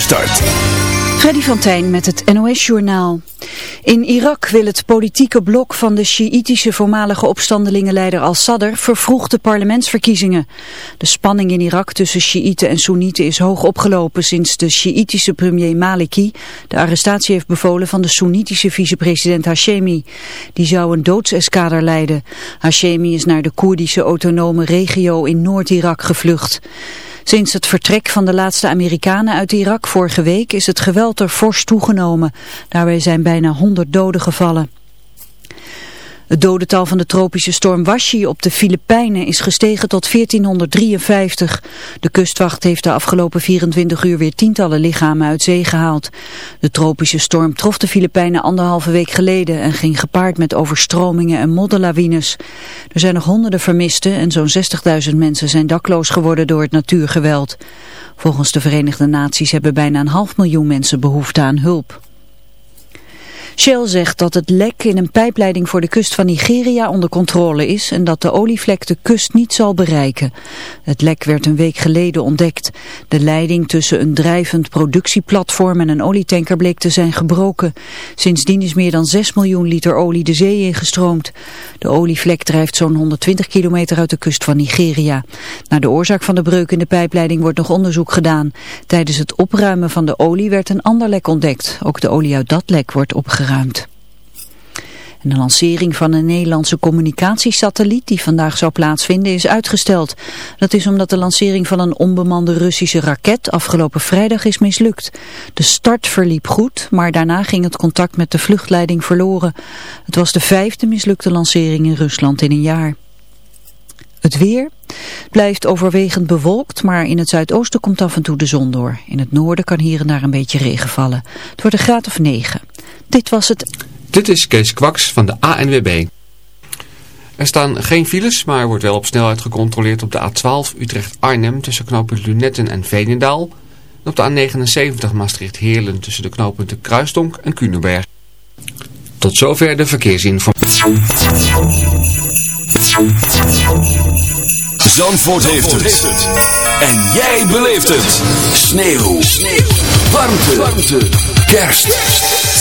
start. Freddy van met het NOS-journaal. In Irak wil het politieke blok van de Sjiïtische voormalige opstandelingenleider al-Sadr vervroegde parlementsverkiezingen. De spanning in Irak tussen Sjiïten en Soenieten is hoog opgelopen sinds de Sjiïtische premier Maliki de arrestatie heeft bevolen van de Soenitische vicepresident Hashemi. Die zou een doodseskader leiden. Hashemi is naar de Koerdische autonome regio in Noord-Irak gevlucht. Sinds het vertrek van de laatste Amerikanen uit Irak vorige week is het geweld er fors toegenomen. Daarbij zijn bijna 100 doden gevallen. Het dodental van de tropische storm Washi op de Filipijnen is gestegen tot 1453. De kustwacht heeft de afgelopen 24 uur weer tientallen lichamen uit zee gehaald. De tropische storm trof de Filipijnen anderhalve week geleden en ging gepaard met overstromingen en modderlawines. Er zijn nog honderden vermisten en zo'n 60.000 mensen zijn dakloos geworden door het natuurgeweld. Volgens de Verenigde Naties hebben bijna een half miljoen mensen behoefte aan hulp. Shell zegt dat het lek in een pijpleiding voor de kust van Nigeria onder controle is en dat de olievlek de kust niet zal bereiken. Het lek werd een week geleden ontdekt. De leiding tussen een drijvend productieplatform en een olietanker bleek te zijn gebroken. Sindsdien is meer dan 6 miljoen liter olie de zee ingestroomd. De olievlek drijft zo'n 120 kilometer uit de kust van Nigeria. Naar de oorzaak van de breuk in de pijpleiding wordt nog onderzoek gedaan. Tijdens het opruimen van de olie werd een ander lek ontdekt. Ook de olie uit dat lek wordt opgeruimd. En de lancering van een Nederlandse communicatiesatelliet die vandaag zou plaatsvinden is uitgesteld. Dat is omdat de lancering van een onbemande Russische raket afgelopen vrijdag is mislukt. De start verliep goed, maar daarna ging het contact met de vluchtleiding verloren. Het was de vijfde mislukte lancering in Rusland in een jaar. Het weer blijft overwegend bewolkt, maar in het zuidoosten komt af en toe de zon door. In het noorden kan hier en daar een beetje regen vallen. Het wordt een graad of 9. Dit was het. Dit is Kees Kwaks van de ANWB. Er staan geen files, maar er wordt wel op snelheid gecontroleerd op de A12 Utrecht-Arnhem tussen knooppunt Lunetten en Veenendaal. En op de A79 Maastricht-Heerlen tussen de knooppunten Kruisdonk en Kunenberg. Tot zover de verkeersinformatie. Zandvoort, heeft, het. En jij beleeft het. Sneeuw. Sneeuw. Warmte. Warmte. Kerst.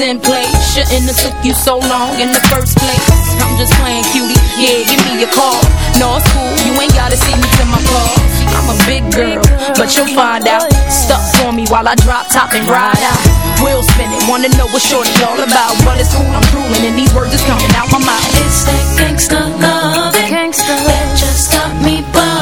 in play. Shouldn't have took you so long in the first place. I'm just playing cutie. Yeah, give me a call. No, it's cool. You ain't gotta see me to my car. I'm a big girl, but you'll find out. Stuck for me while I drop top and ride out. Will spinning. it, wanna know what shorty all about. But it's cool, I'm drooling, and these words is coming out my mouth. It's that gangsta love, that just got me buzzed.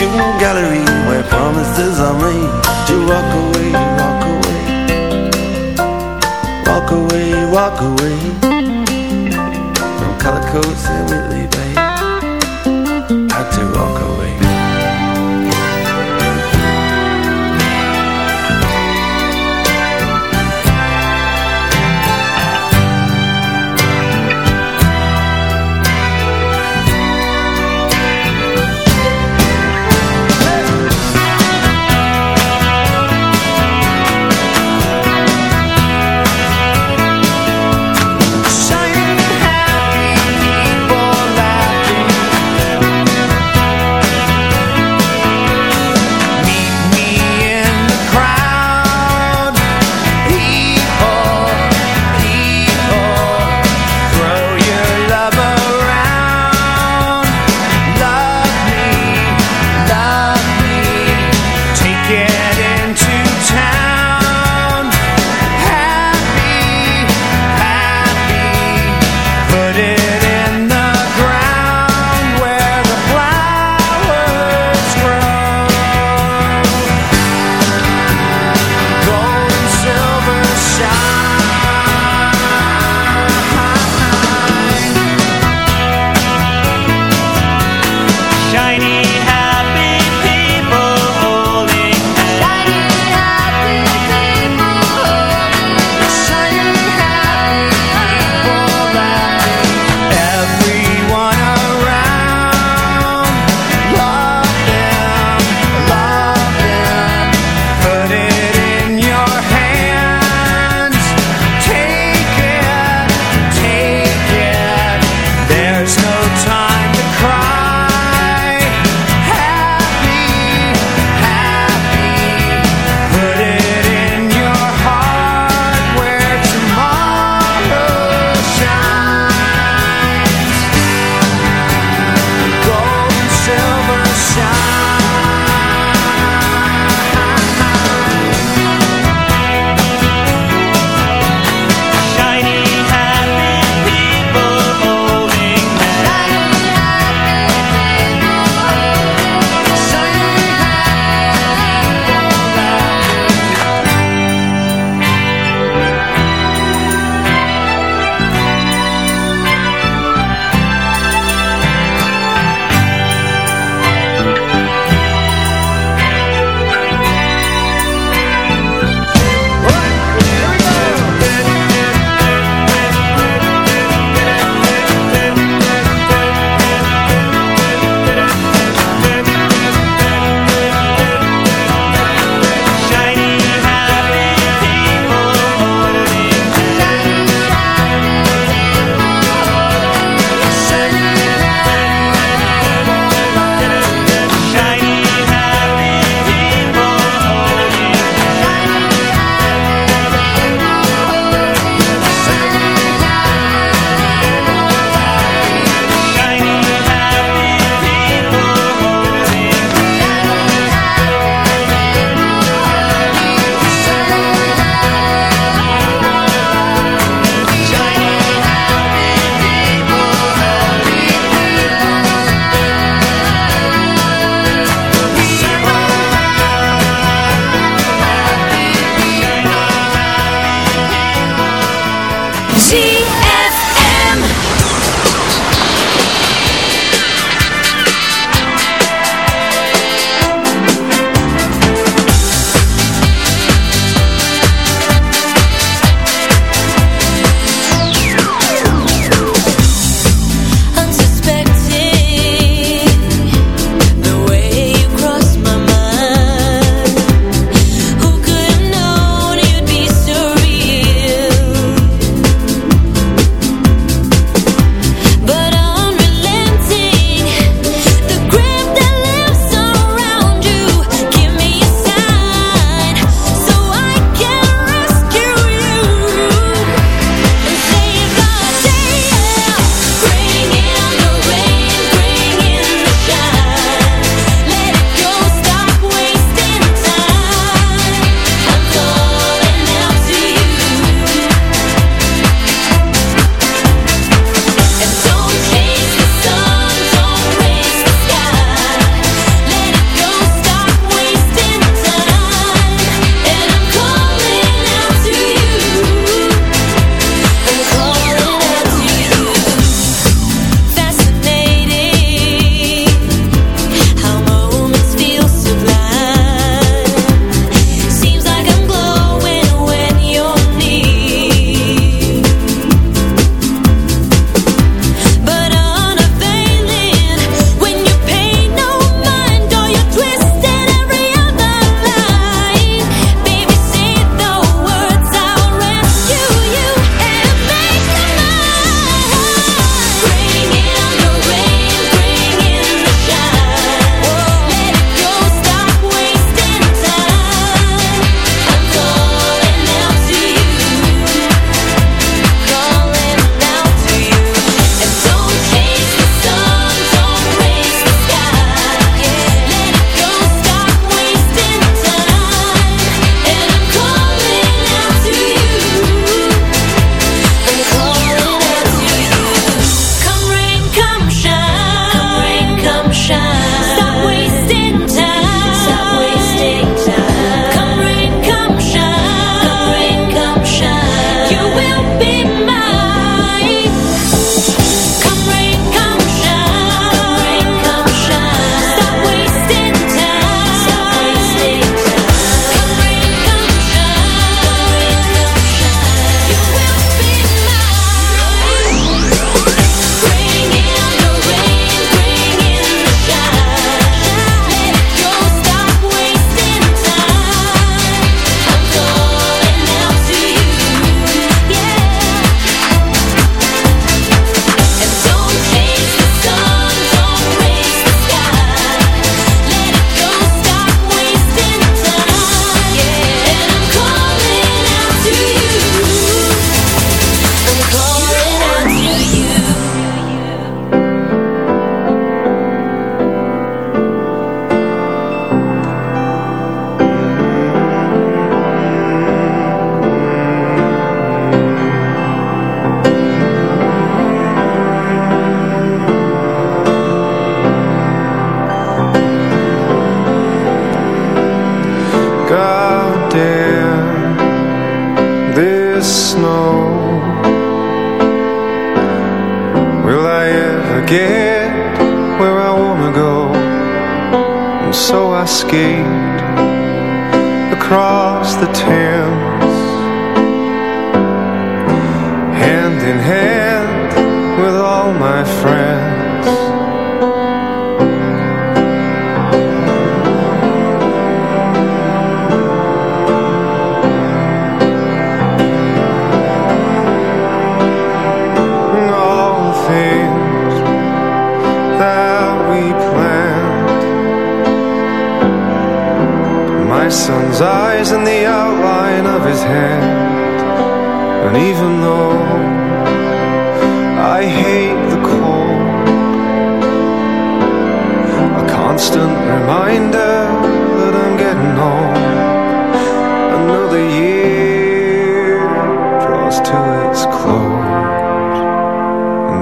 you got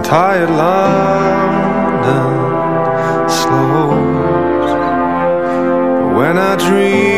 tired London slows. When I dream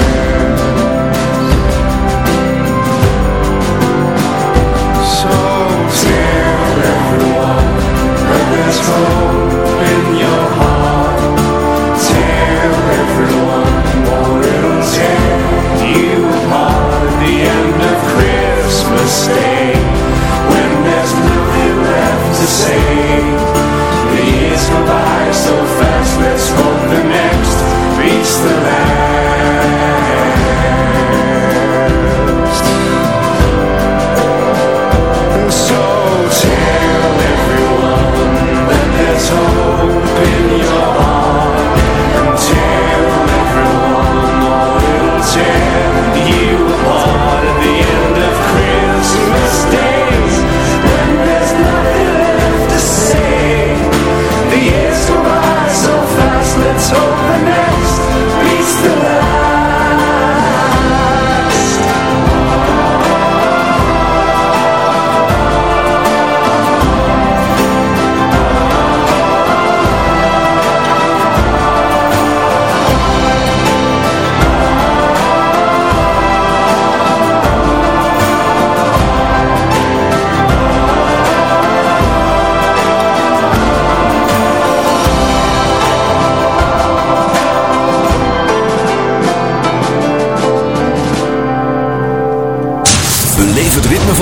the same. The years go by so fast, let's hope the next beats the last. So tell everyone that there's hope.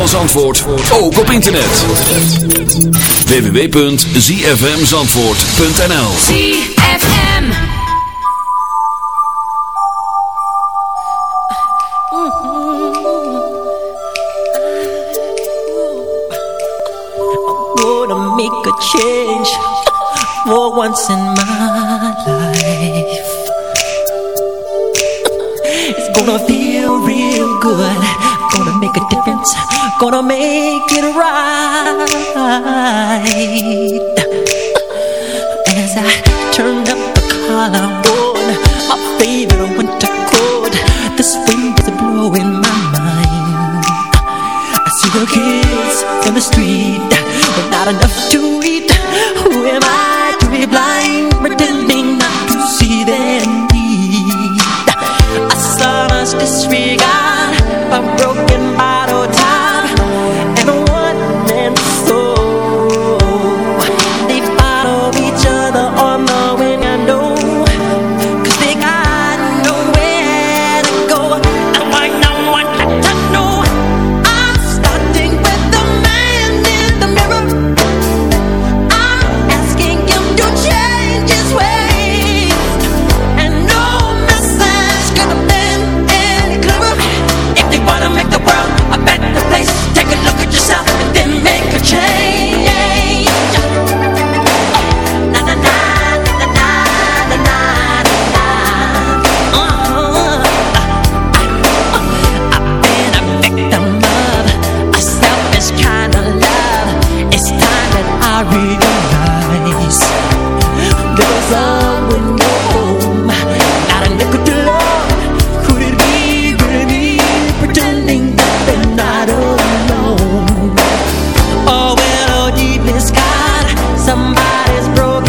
Zandvoort ook op internet. www.zfmzandvoort.nl ZFM I'm gonna make a change For once in my life. It's gonna feel real good Gonna make a difference. Gonna make it right. And as I turned up the collar on my favorite winter coat, this wind is blowing my mind. I see the kids on the street, but not enough to eat. is broken.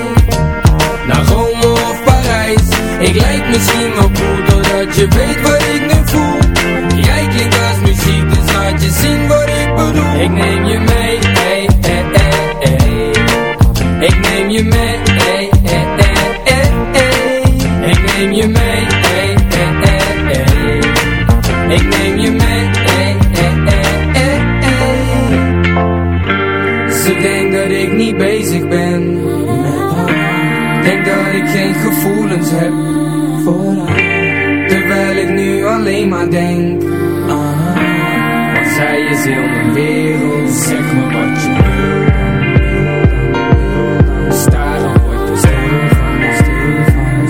Ik lijk misschien wel cool Doordat je weet wat ik nu voel Jij klinkt als muziek Dus laat je zien wat ik bedoel Ik neem je mee ey, ey, ey, ey. Ik neem je mee ey, ey, ey, ey, ey. Ik neem je mee ey, ey, ey, ey. Ik neem je mee ey, ey, ey, ey, ey. Ze denkt dat ik niet bezig ben gevoelens heb Terwijl ik nu alleen maar denk Want zij is heel mijn wereld Zeg me wat je wil. Je van, stil van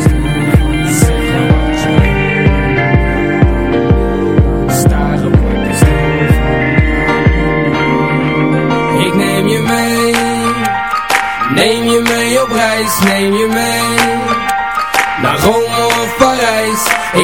Zeg me wat je wil. Je stil van Ik neem je mee. Neem je mee op reis, neem je mee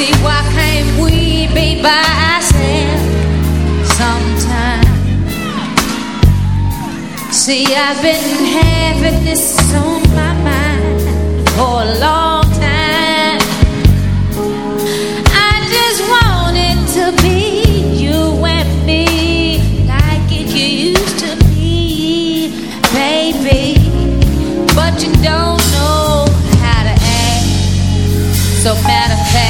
see why can't we be by ourselves sometime? See, I've been having this on my mind for a long time. I just want it to be you and me, like it used to be, baby. But you don't know how to act, so matter of fact.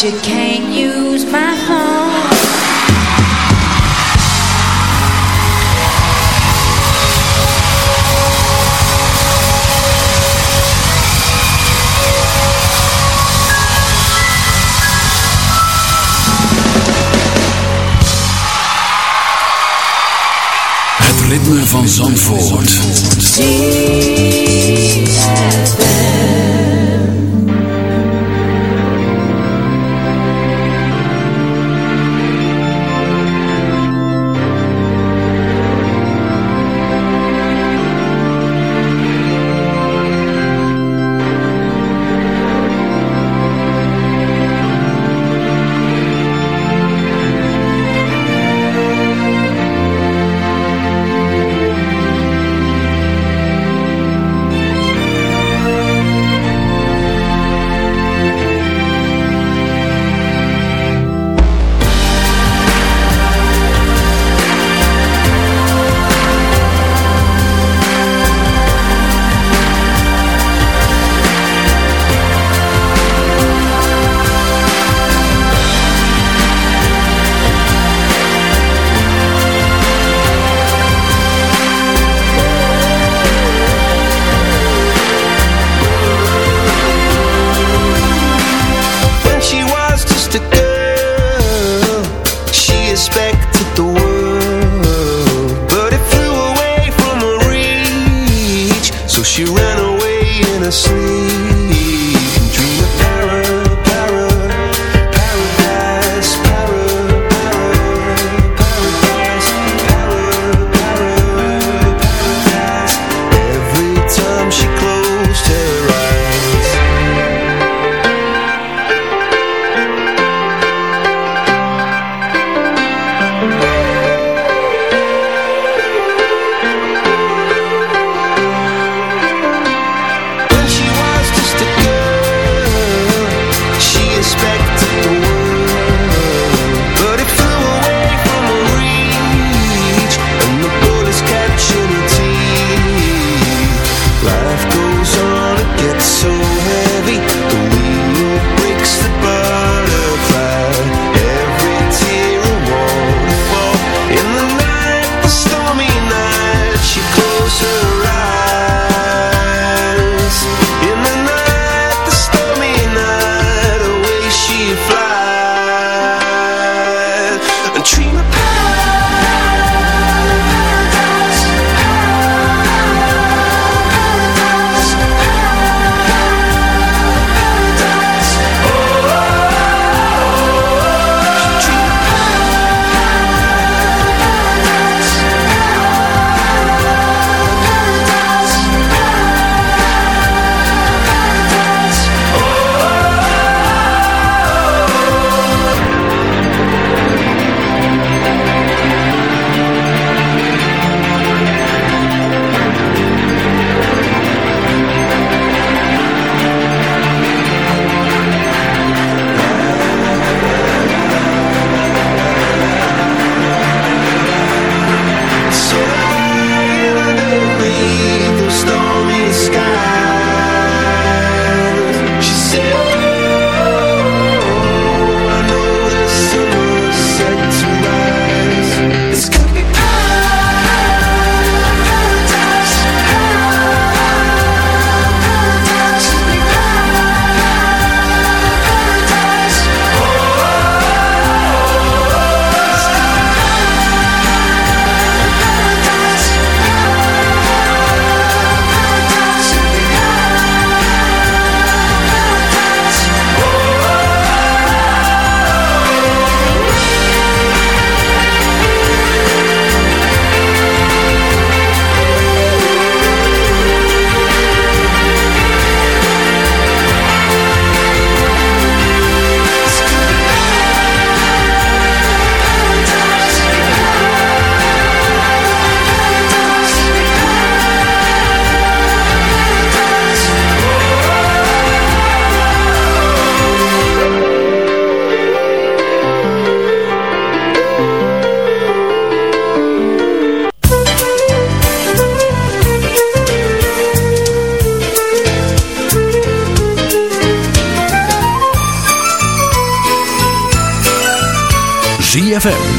you use. Het van Zandvoort. Zandvoort.